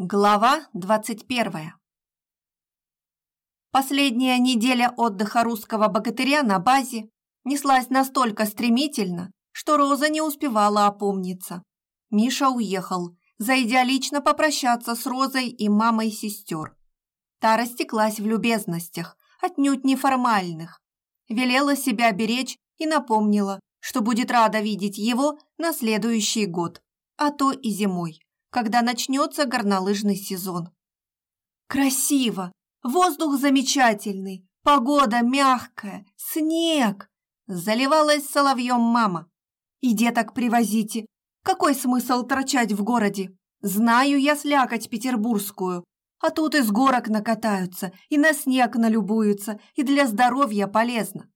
Глава 21 Последняя неделя отдыха русского богатыря на базе неслась настолько стремительно, что Роза не успевала опомниться. Миша уехал, зайдя лично попрощаться с Розой и мамой сестер. Та растеклась в любезностях, отнюдь неформальных. Велела себя беречь и напомнила, что будет рада видеть его на следующий год, а то и зимой когда начнется горнолыжный сезон. Красиво, воздух замечательный, погода мягкая, снег. Заливалась соловьем мама. И деток привозите. Какой смысл торчать в городе? Знаю я слякоть петербургскую. А тут из горок накатаются, и на снег налюбуются, и для здоровья полезно.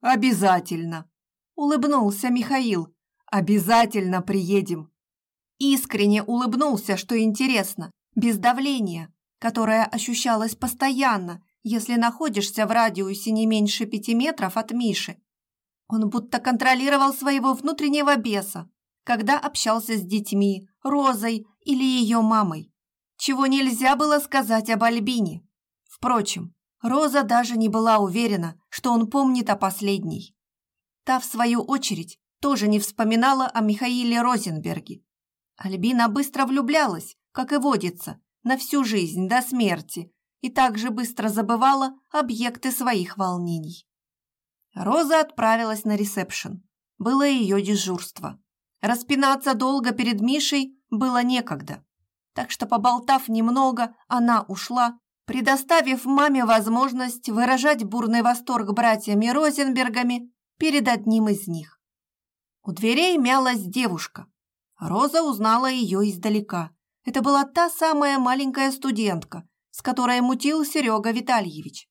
Обязательно, улыбнулся Михаил. Обязательно приедем. Искренне улыбнулся, что интересно, без давления, которое ощущалось постоянно, если находишься в радиусе не меньше пяти метров от Миши. Он будто контролировал своего внутреннего беса, когда общался с детьми, Розой или ее мамой, чего нельзя было сказать об Альбине. Впрочем, Роза даже не была уверена, что он помнит о последней. Та, в свою очередь, тоже не вспоминала о Михаиле Розенберге, Альбина быстро влюблялась, как и водится, на всю жизнь до смерти, и также быстро забывала объекты своих волнений. Роза отправилась на ресепшн. Было ее дежурство. Распинаться долго перед Мишей было некогда. Так что, поболтав немного, она ушла, предоставив маме возможность выражать бурный восторг братьями Розенбергами перед одним из них. У дверей мялась девушка, Роза узнала ее издалека. Это была та самая маленькая студентка, с которой мутил Серега Витальевич.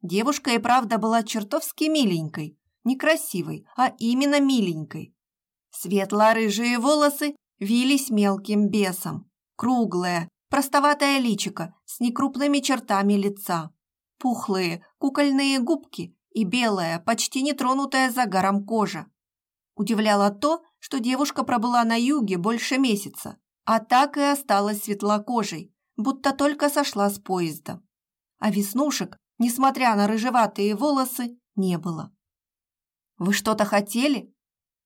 Девушка и правда была чертовски миленькой, не красивой, а именно миленькой. Светло-рыжие волосы вились мелким бесом, круглое, простоватое личико с некрупными чертами лица, пухлые кукольные губки и белая, почти нетронутая загаром кожа. Удивляло то, что девушка пробыла на юге больше месяца, а так и осталась светлокожей, будто только сошла с поезда. А веснушек, несмотря на рыжеватые волосы, не было. «Вы что-то хотели?»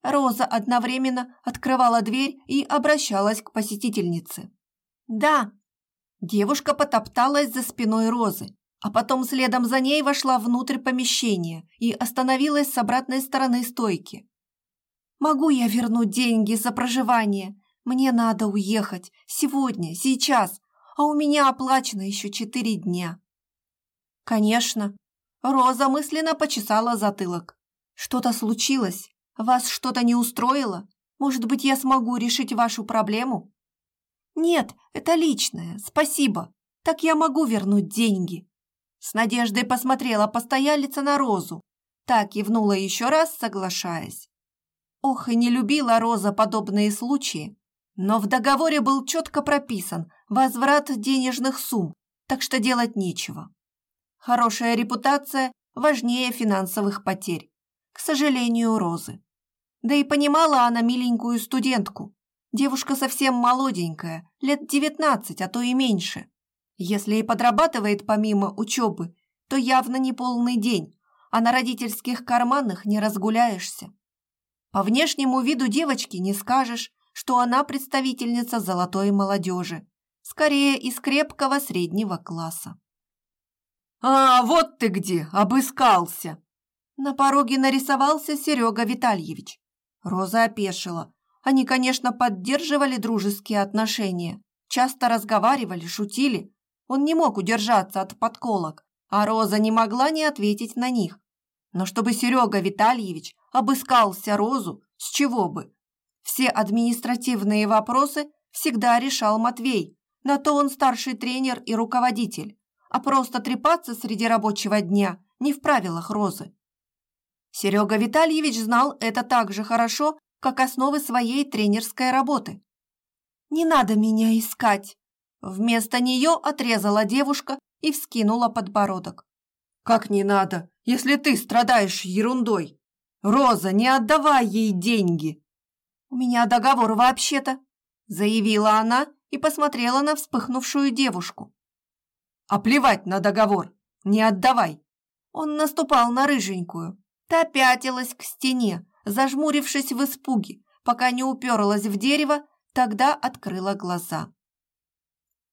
Роза одновременно открывала дверь и обращалась к посетительнице. «Да». Девушка потопталась за спиной Розы, а потом следом за ней вошла внутрь помещения и остановилась с обратной стороны стойки. Могу я вернуть деньги за проживание? Мне надо уехать. Сегодня, сейчас. А у меня оплачено еще четыре дня. Конечно. Роза мысленно почесала затылок. Что-то случилось? Вас что-то не устроило? Может быть, я смогу решить вашу проблему? Нет, это личное, спасибо. Так я могу вернуть деньги. С надеждой посмотрела постоялица на Розу. Так кивнула еще раз, соглашаясь. Ох, и не любила Роза подобные случаи. Но в договоре был четко прописан возврат денежных сумм, так что делать нечего. Хорошая репутация важнее финансовых потерь. К сожалению, Розы. Да и понимала она миленькую студентку. Девушка совсем молоденькая, лет девятнадцать, а то и меньше. Если и подрабатывает помимо учебы, то явно не полный день, а на родительских карманах не разгуляешься. По внешнему виду девочки не скажешь, что она представительница золотой молодежи, скорее из крепкого среднего класса. «А, вот ты где, обыскался!» На пороге нарисовался Серега Витальевич. Роза опешила. Они, конечно, поддерживали дружеские отношения, часто разговаривали, шутили. Он не мог удержаться от подколок, а Роза не могла не ответить на них. Но чтобы Серега Витальевич обыскался Розу, с чего бы? Все административные вопросы всегда решал Матвей, на то он старший тренер и руководитель, а просто трепаться среди рабочего дня не в правилах Розы. Серега Витальевич знал это так же хорошо, как основы своей тренерской работы. «Не надо меня искать!» Вместо нее отрезала девушка и вскинула подбородок. «Как не надо, если ты страдаешь ерундой?» «Роза, не отдавай ей деньги!» «У меня договор вообще-то», – заявила она и посмотрела на вспыхнувшую девушку. «А плевать на договор! Не отдавай!» Он наступал на рыженькую. Та пятилась к стене, зажмурившись в испуге, пока не уперлась в дерево, тогда открыла глаза.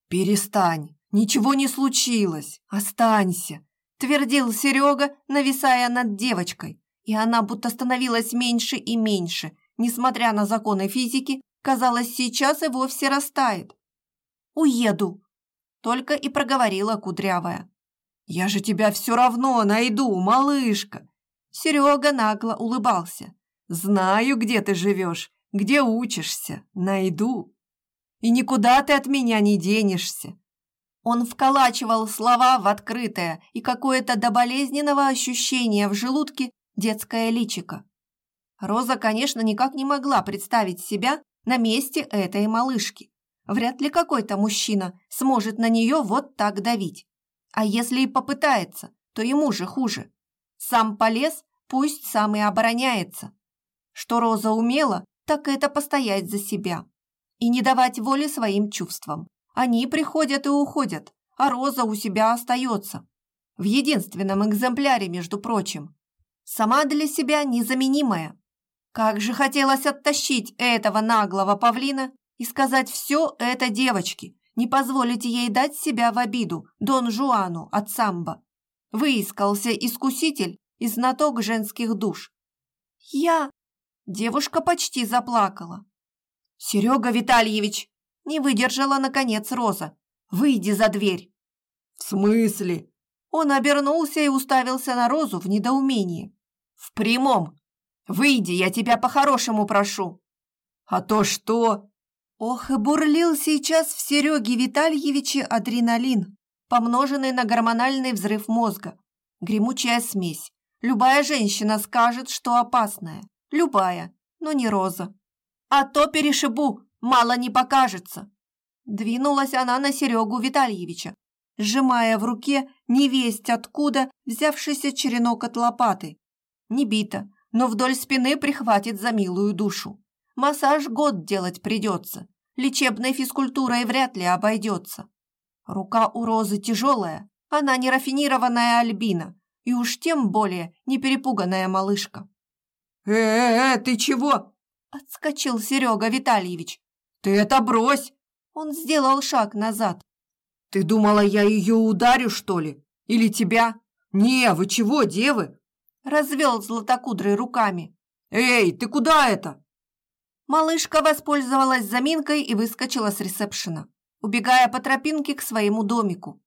«Перестань! Ничего не случилось! Останься!» Твердил Серега, нависая над девочкой, и она будто становилась меньше и меньше, несмотря на законы физики, казалось, сейчас и вовсе растает. «Уеду!» – только и проговорила Кудрявая. «Я же тебя все равно найду, малышка!» Серега нагло улыбался. «Знаю, где ты живешь, где учишься, найду. И никуда ты от меня не денешься. Он вколачивал слова в открытое и какое-то до болезненного ощущения в желудке детское личико. Роза, конечно, никак не могла представить себя на месте этой малышки. Вряд ли какой-то мужчина сможет на нее вот так давить. А если и попытается, то ему же хуже. Сам полез, пусть сам и обороняется. Что Роза умела, так это постоять за себя и не давать воли своим чувствам. Они приходят и уходят, а Роза у себя остается. В единственном экземпляре, между прочим. Сама для себя незаменимая. Как же хотелось оттащить этого наглого павлина и сказать все это девочке, не позволить ей дать себя в обиду Дон Жуану от самбо. Выискался искуситель и знаток женских душ. «Я...» Девушка почти заплакала. «Серега Витальевич, не выдержала, наконец, Роза. «Выйди за дверь!» «В смысле?» Он обернулся и уставился на Розу в недоумении. «В прямом! Выйди, я тебя по-хорошему прошу!» «А то что?» Ох, и бурлил сейчас в Сереге Витальевиче адреналин, помноженный на гормональный взрыв мозга. Гремучая смесь. Любая женщина скажет, что опасная. Любая, но не Роза. «А то перешибу!» Мало не покажется. Двинулась она на Серегу Витальевича, сжимая в руке невесть откуда взявшийся черенок от лопаты. Не бита, но вдоль спины прихватит за милую душу. Массаж год делать придется, лечебной физкультурой вряд ли обойдется. Рука у Розы тяжелая, она не рафинированная альбина, и уж тем более не перепуганная малышка. «Э-э-э, ты чего?» – отскочил Серега Витальевич, «Ты это брось!» Он сделал шаг назад. «Ты думала, я ее ударю, что ли? Или тебя? Не, вы чего, девы?» Развел златокудрой руками. «Эй, ты куда это?» Малышка воспользовалась заминкой и выскочила с ресепшена, убегая по тропинке к своему домику.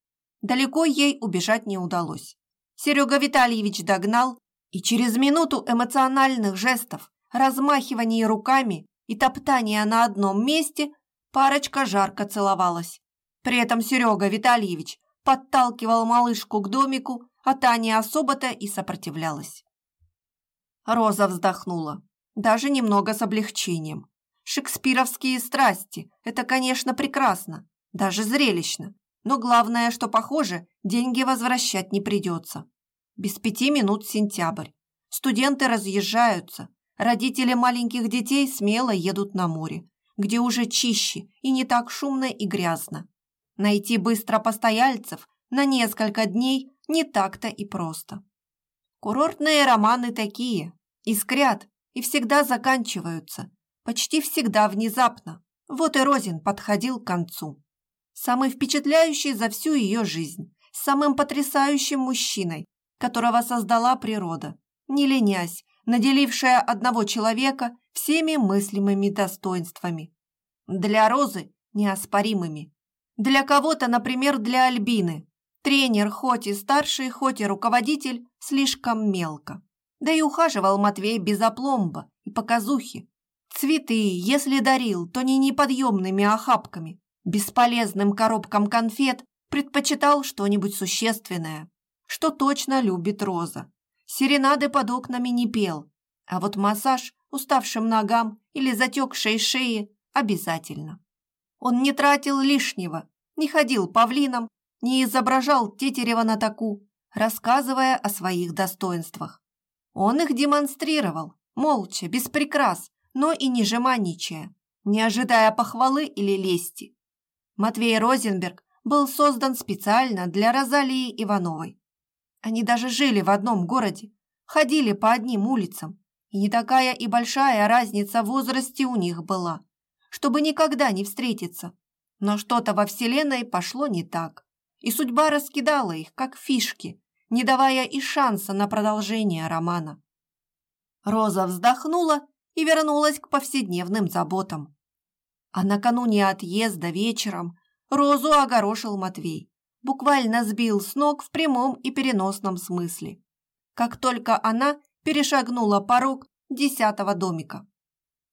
Далеко ей убежать не удалось. Серега Витальевич догнал, и через минуту эмоциональных жестов, размахиваний руками и топтания на одном месте парочка жарко целовалась. При этом Серега Витальевич подталкивал малышку к домику, а Таня особо-то и сопротивлялась. Роза вздохнула, даже немного с облегчением. Шекспировские страсти – это, конечно, прекрасно, даже зрелищно, но главное, что, похоже, деньги возвращать не придется. Без пяти минут сентябрь. Студенты разъезжаются, Родители маленьких детей смело едут на море, где уже чище и не так шумно и грязно. Найти быстро постояльцев на несколько дней не так-то и просто. Курортные романы такие, искрят и всегда заканчиваются, почти всегда внезапно. Вот и Розин подходил к концу. Самый впечатляющий за всю ее жизнь, самым потрясающим мужчиной, которого создала природа, не ленясь, наделившая одного человека всеми мыслимыми достоинствами. Для Розы неоспоримыми. Для кого-то, например, для Альбины. Тренер, хоть и старший, хоть и руководитель, слишком мелко. Да и ухаживал Матвей без опломба и показухи. Цветы, если дарил, то не неподъемными охапками, бесполезным коробкам конфет, предпочитал что-нибудь существенное, что точно любит Роза серенады под окнами не пел, а вот массаж уставшим ногам или затекшей шее обязательно. Он не тратил лишнего, не ходил павлином, не изображал тетерева на таку, рассказывая о своих достоинствах. Он их демонстрировал, молча, без прикрас, но и не жеманничая, не ожидая похвалы или лести. Матвей Розенберг был создан специально для Розалии Ивановой. Они даже жили в одном городе, ходили по одним улицам, и не такая и большая разница в возрасте у них была, чтобы никогда не встретиться. Но что-то во Вселенной пошло не так, и судьба раскидала их, как фишки, не давая и шанса на продолжение романа. Роза вздохнула и вернулась к повседневным заботам. А накануне отъезда вечером Розу огорошил Матвей. Буквально сбил с ног в прямом и переносном смысле. Как только она перешагнула порог десятого домика.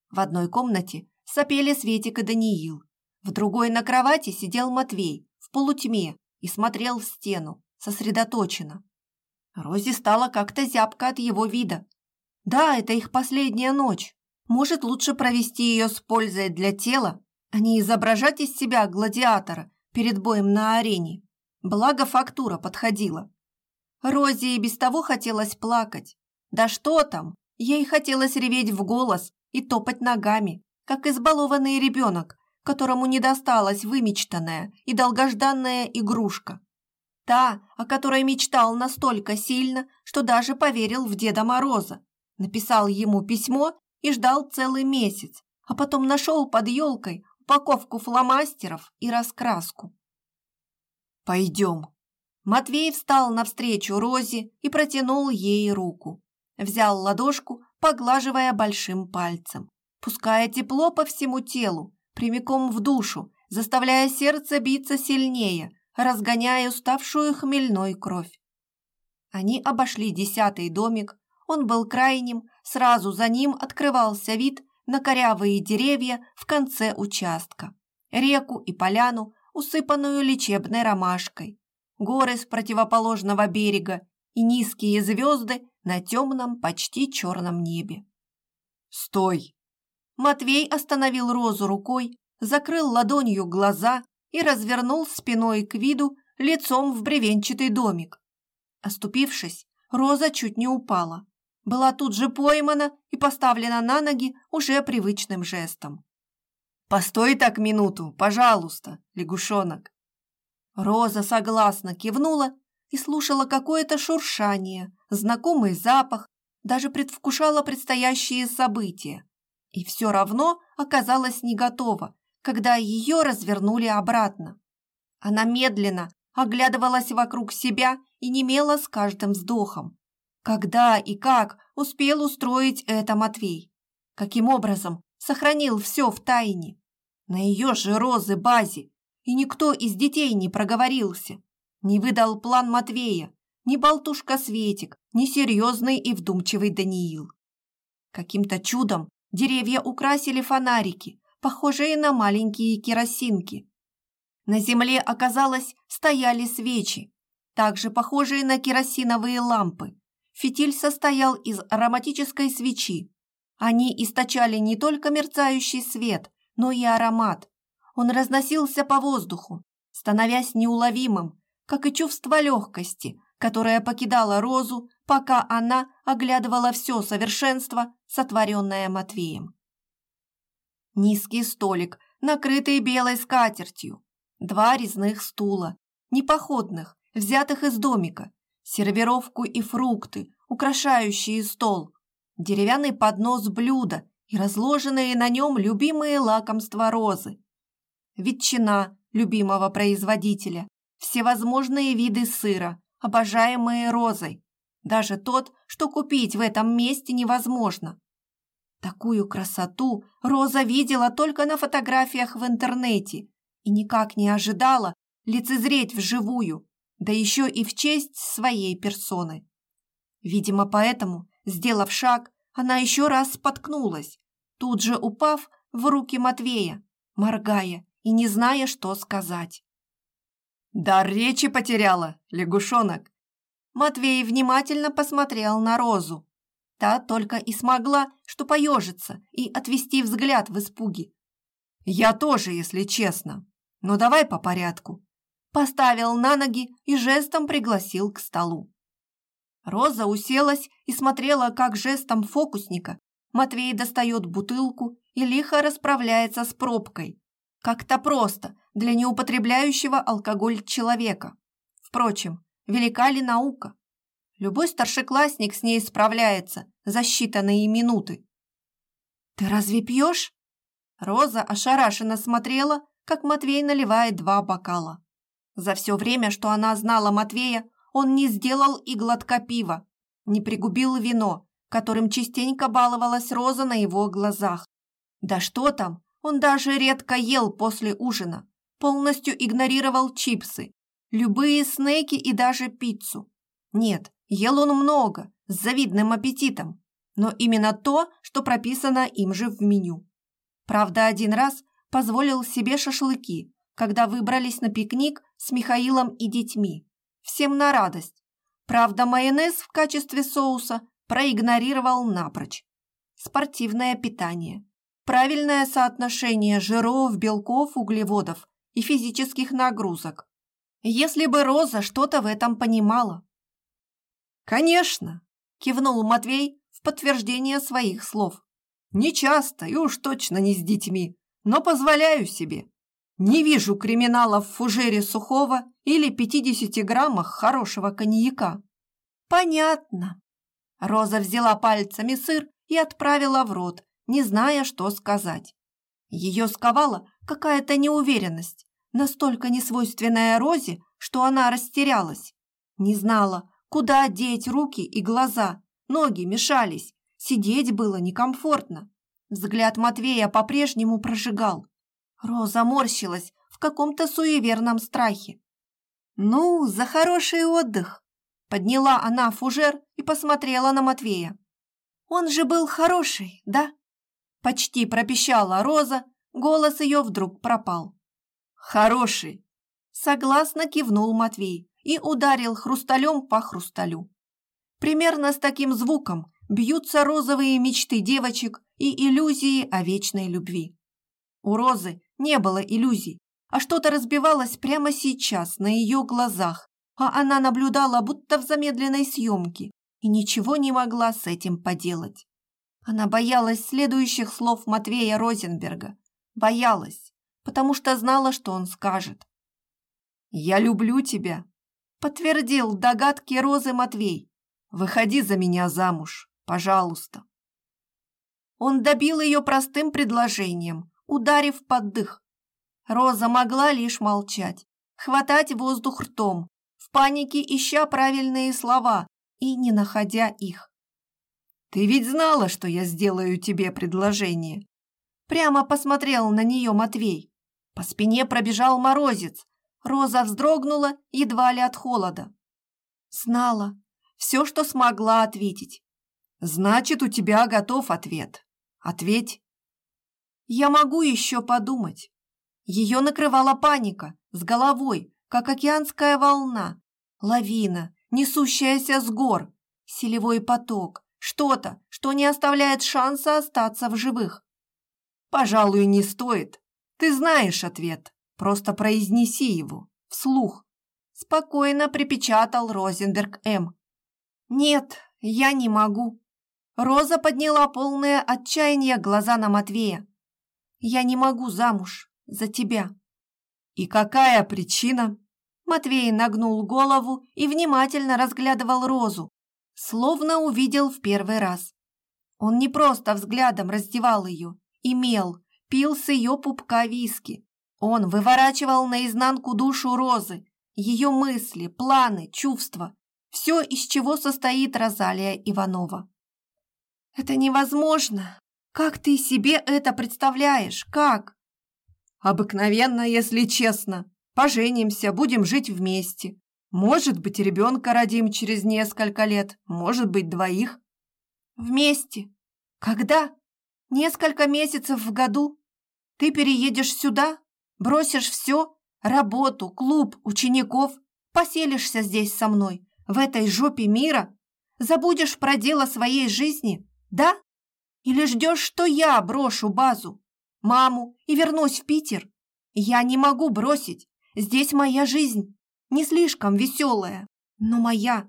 В одной комнате сопели Светик и Даниил. В другой на кровати сидел Матвей в полутьме и смотрел в стену, сосредоточенно. Розе стало как-то зябко от его вида. Да, это их последняя ночь. Может, лучше провести ее с пользой для тела, а не изображать из себя гладиатора перед боем на арене. Благо фактура подходила. Розе и без того хотелось плакать. Да что там, ей хотелось реветь в голос и топать ногами, как избалованный ребенок, которому не досталась вымечтанная и долгожданная игрушка. Та, о которой мечтал настолько сильно, что даже поверил в Деда Мороза. Написал ему письмо и ждал целый месяц, а потом нашел под елкой упаковку фломастеров и раскраску. «Пойдем». Матвей встал навстречу Розе и протянул ей руку. Взял ладошку, поглаживая большим пальцем, пуская тепло по всему телу, прямиком в душу, заставляя сердце биться сильнее, разгоняя уставшую хмельной кровь. Они обошли десятый домик, он был крайним, сразу за ним открывался вид на корявые деревья в конце участка, реку и поляну, усыпанную лечебной ромашкой, горы с противоположного берега и низкие звезды на темном, почти черном небе. «Стой!» Матвей остановил Розу рукой, закрыл ладонью глаза и развернул спиной к виду лицом в бревенчатый домик. Оступившись, Роза чуть не упала. Была тут же поймана и поставлена на ноги уже привычным жестом. «Постой так минуту, пожалуйста, лягушонок!» Роза согласно кивнула и слушала какое-то шуршание, знакомый запах, даже предвкушала предстоящие события. И все равно оказалась не готова когда ее развернули обратно. Она медленно оглядывалась вокруг себя и немела с каждым вздохом. Когда и как успел устроить это Матвей? Каким образом сохранил все в тайне? На ее же розы базе, и никто из детей не проговорился, не выдал план Матвея, ни болтушка Светик, ни серьезный и вдумчивый Даниил. Каким-то чудом деревья украсили фонарики, похожие на маленькие керосинки. На земле, оказалось, стояли свечи, также похожие на керосиновые лампы. Фитиль состоял из ароматической свечи. Они источали не только мерцающий свет, но и аромат. Он разносился по воздуху, становясь неуловимым, как и чувство легкости, которое покидало Розу, пока она оглядывала все совершенство, сотворенное Матвеем. Низкий столик, накрытый белой скатертью. Два резных стула, непоходных, взятых из домика. Сервировку и фрукты, украшающие стол. Деревянный поднос блюда и разложенные на нем любимые лакомства розы. Ветчина любимого производителя, всевозможные виды сыра, обожаемые розой. Даже тот, что купить в этом месте невозможно. Такую красоту Роза видела только на фотографиях в интернете и никак не ожидала лицезреть вживую, да еще и в честь своей персоны. Видимо, поэтому, сделав шаг, она еще раз споткнулась, тут же упав в руки Матвея, моргая и не зная, что сказать. «Дар речи потеряла, лягушонок!» Матвей внимательно посмотрел на Розу, Та только и смогла, что поежиться и отвести взгляд в испуге. «Я тоже, если честно. Но давай по порядку». Поставил на ноги и жестом пригласил к столу. Роза уселась и смотрела, как жестом фокусника Матвей достает бутылку и лихо расправляется с пробкой. Как-то просто для неупотребляющего алкоголь человека. Впрочем, велика ли наука? Любой старшеклассник с ней справляется за считанные минуты. «Ты разве пьешь?» Роза ошарашенно смотрела, как Матвей наливает два бокала. За все время, что она знала Матвея, он не сделал и глотка пива, не пригубил вино, которым частенько баловалась Роза на его глазах. Да что там, он даже редко ел после ужина, полностью игнорировал чипсы, любые снеки и даже пиццу. Нет, ел он много, с завидным аппетитом, но именно то, что прописано им же в меню. Правда, один раз позволил себе шашлыки, когда выбрались на пикник с Михаилом и детьми. Всем на радость. Правда, майонез в качестве соуса проигнорировал напрочь. Спортивное питание. Правильное соотношение жиров, белков, углеводов и физических нагрузок. Если бы Роза что-то в этом понимала. «Конечно!» – кивнул Матвей в подтверждение своих слов. «Не часто и уж точно не с детьми, но позволяю себе. Не вижу криминала в фужере сухого или 50 граммах хорошего коньяка. Понятно. Роза взяла пальцами сыр и отправила в рот, не зная, что сказать. Ее сковала какая-то неуверенность, настолько несвойственная Розе, что она растерялась. Не знала, куда деть руки и глаза, ноги мешались, сидеть было некомфортно. Взгляд Матвея по-прежнему прожигал. Роза морщилась в каком-то суеверном страхе. «Ну, за хороший отдых!» Подняла она фужер и посмотрела на Матвея. «Он же был хороший, да?» Почти пропищала Роза, голос ее вдруг пропал. «Хороший!» Согласно кивнул Матвей и ударил хрусталем по хрусталю. Примерно с таким звуком бьются розовые мечты девочек и иллюзии о вечной любви. У Розы не было иллюзий, а что-то разбивалось прямо сейчас на ее глазах, а она наблюдала будто в замедленной съемке и ничего не могла с этим поделать. Она боялась следующих слов Матвея Розенберга. Боялась, потому что знала, что он скажет. «Я люблю тебя», — подтвердил догадки Розы Матвей. «Выходи за меня замуж, пожалуйста». Он добил ее простым предложением, ударив под дых. Роза могла лишь молчать, хватать воздух ртом, в панике ища правильные слова и не находя их. «Ты ведь знала, что я сделаю тебе предложение?» Прямо посмотрел на нее Матвей. По спине пробежал морозец. Роза вздрогнула едва ли от холода. Знала. Все, что смогла ответить. «Значит, у тебя готов ответ. Ответь». Я могу еще подумать. Ее накрывала паника с головой, как океанская волна, лавина, несущаяся с гор, селевой поток, что-то, что не оставляет шанса остаться в живых. Пожалуй, не стоит. Ты знаешь ответ. Просто произнеси его вслух. Спокойно припечатал Розенберг М. Нет, я не могу. Роза подняла полное отчаяние глаза на Матвея. Я не могу замуж за тебя». «И какая причина?» Матвей нагнул голову и внимательно разглядывал Розу, словно увидел в первый раз. Он не просто взглядом раздевал ее, имел, пил с ее пупка виски. Он выворачивал наизнанку душу Розы, ее мысли, планы, чувства, все, из чего состоит Розалия Иванова. «Это невозможно!» Как ты себе это представляешь? Как? Обыкновенно, если честно. Поженимся, будем жить вместе. Может быть, ребенка родим через несколько лет, может быть, двоих. Вместе? Когда? Несколько месяцев в году? Ты переедешь сюда, бросишь все, работу, клуб, учеников, поселишься здесь со мной, в этой жопе мира, забудешь про дело своей жизни, да? Или ждешь, что я брошу базу, маму и вернусь в Питер? Я не могу бросить. Здесь моя жизнь. Не слишком веселая, но моя.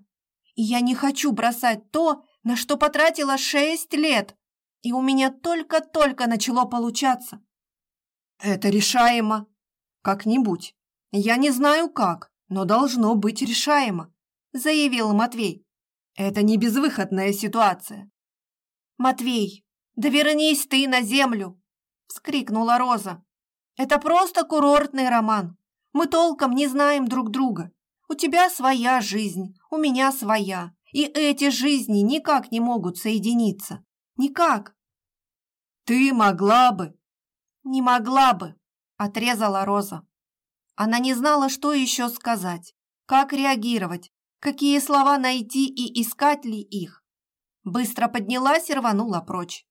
И я не хочу бросать то, на что потратила шесть лет. И у меня только-только начало получаться. Это решаемо. Как-нибудь. Я не знаю как, но должно быть решаемо, заявил Матвей. Это не безвыходная ситуация. Матвей, да вернись ты на землю, вскрикнула Роза. Это просто курортный роман. Мы толком не знаем друг друга. У тебя своя жизнь, у меня своя. И эти жизни никак не могут соединиться. Никак. Ты могла бы. Не могла бы, отрезала Роза. Она не знала, что еще сказать, как реагировать, какие слова найти и искать ли их. Быстро поднялась и рванула прочь,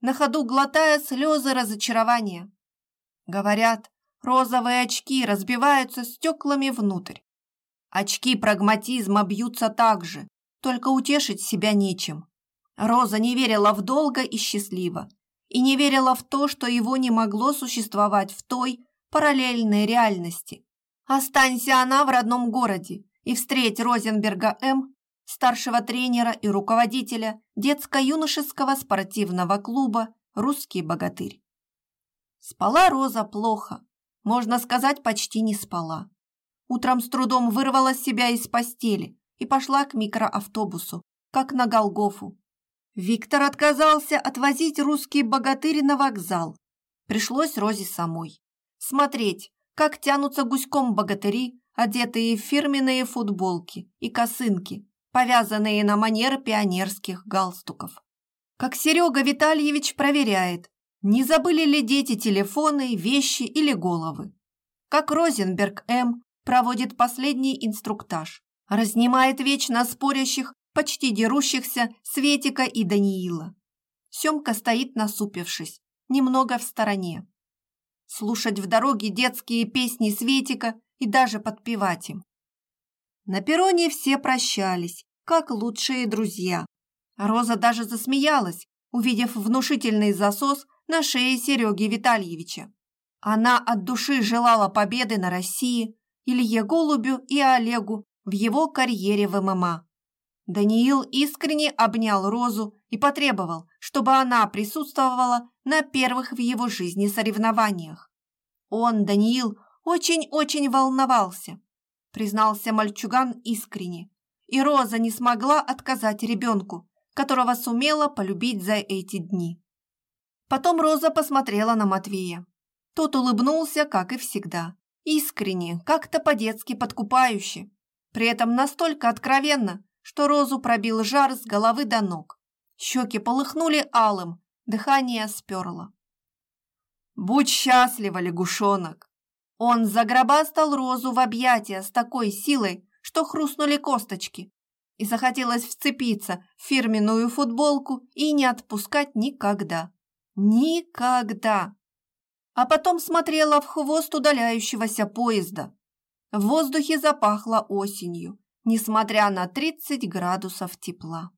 на ходу глотая слезы разочарования. Говорят, розовые очки разбиваются стеклами внутрь. Очки прагматизма бьются так же, только утешить себя нечем. Роза не верила в долго и счастливо, и не верила в то, что его не могло существовать в той параллельной реальности. Останься она в родном городе и встреть Розенберга М., старшего тренера и руководителя детско-юношеского спортивного клуба «Русский богатырь». Спала Роза плохо, можно сказать, почти не спала. Утром с трудом вырвала себя из постели и пошла к микроавтобусу, как на Голгофу. Виктор отказался отвозить русский богатырь на вокзал. Пришлось Розе самой. Смотреть, как тянутся гуськом богатыри, одетые в фирменные футболки и косынки, повязанные на манер пионерских галстуков. Как Серега Витальевич проверяет, не забыли ли дети телефоны, вещи или головы. Как Розенберг М проводит последний инструктаж, разнимает вечно спорящих, почти дерущихся Светика и Даниила. Семка стоит насупившись, немного в стороне. Слушать в дороге детские песни Светика и даже подпевать им. На перроне все прощались, как лучшие друзья. Роза даже засмеялась, увидев внушительный засос на шее Сереги Витальевича. Она от души желала победы на России, Илье Голубю и Олегу в его карьере в ММА. Даниил искренне обнял Розу и потребовал, чтобы она присутствовала на первых в его жизни соревнованиях. Он, Даниил, очень-очень волновался, признался мальчуган искренне, и Роза не смогла отказать ребенку, которого сумела полюбить за эти дни. Потом Роза посмотрела на Матвея. Тот улыбнулся, как и всегда, искренне, как-то по-детски подкупающе, при этом настолько откровенно, что Розу пробил жар с головы до ног. Щеки полыхнули алым, дыхание сперло. «Будь счастлива, лягушонок!» Он загробастал Розу в объятия с такой силой, что хрустнули косточки, и захотелось вцепиться в фирменную футболку и не отпускать никогда. Никогда! а потом смотрела в хвост удаляющегося поезда. В воздухе запахло осенью, несмотря на 30 градусов тепла.